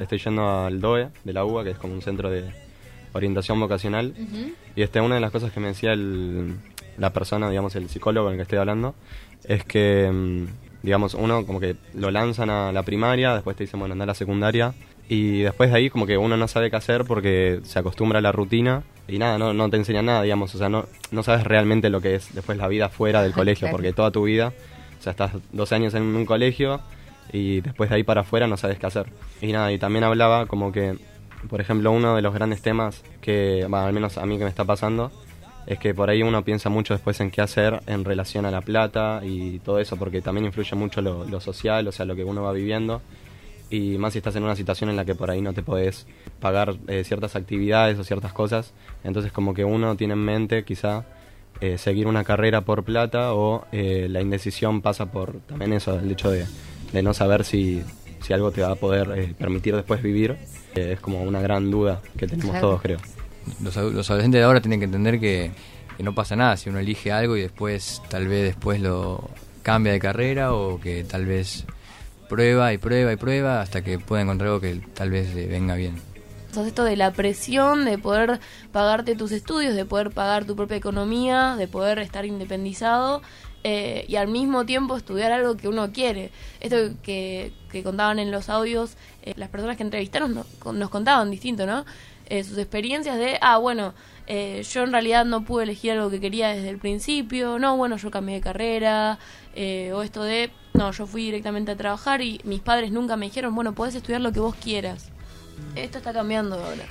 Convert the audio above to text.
Estoy yendo al DOE de la UBA, que es como un centro de orientación vocacional. Y este, una de las cosas que me decía el, la persona, digamos, el psicólogo con el que estoy hablando, es que, mm, digamos, uno como que lo lanzan a la primaria, después te dicen, bueno, anda a la secundaria. Y después de ahí como que uno no sabe qué hacer porque se acostumbra a la rutina y nada, no, no te enseña nada, digamos, o sea, no, no sabes realmente lo que es después la vida fuera del colegio, porque toda tu vida, o sea, estás dos años en un colegio y después de ahí para afuera no sabes qué hacer. Y nada, y también hablaba como que, por ejemplo, uno de los grandes temas que, al menos a mí que me está pasando, es que por ahí uno piensa mucho después en qué hacer en relación a la plata y todo eso, porque también influye mucho lo, social, o sea, lo que uno va viviendo y más si estás en una situación en la que por ahí no te podés pagar eh, ciertas actividades o ciertas cosas, entonces como que uno tiene en mente quizá eh, seguir una carrera por plata o eh, la indecisión pasa por también eso, el hecho de, de no saber si, si, algo te va a poder permitir después vivir, es como una gran duda que tenemos todos creo. Los, los, adolescentes de ahora tienen que entender que, que no pasa nada si uno elige algo y después tal vez después lo cambia de carrera o que tal vez prueba y prueba y prueba hasta que pueda encontrar algo que tal vez le venga bien. Entonces esto de la presión de poder pagarte tus estudios, de poder pagar tu propia economía, de poder estar independizado eh, y al mismo tiempo estudiar algo que uno quiere. Esto que, que contaban en los audios, eh, las personas que entrevistaron nos, contaban distinto, ¿no? Eh, sus experiencias de, ah, bueno, yo en realidad no pude elegir algo que quería desde el principio, no, bueno, yo cambié de carrera, o esto de, no, yo fui directamente a trabajar y mis padres nunca me dijeron, bueno, podés estudiar lo que vos quieras. Esto está cambiando ahora.